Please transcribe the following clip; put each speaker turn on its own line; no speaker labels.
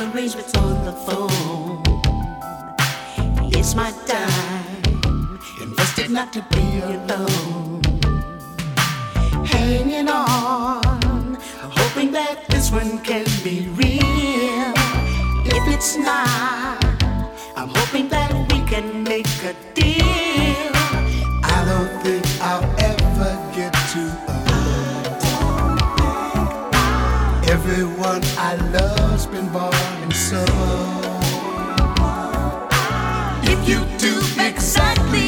arrangements on the phone. It's my time, invested not to be alone. Hanging on, hoping that this one can be real. If it's not, I'm hoping that we can make a deal.
Everyone I love's been born and so. If you do exactly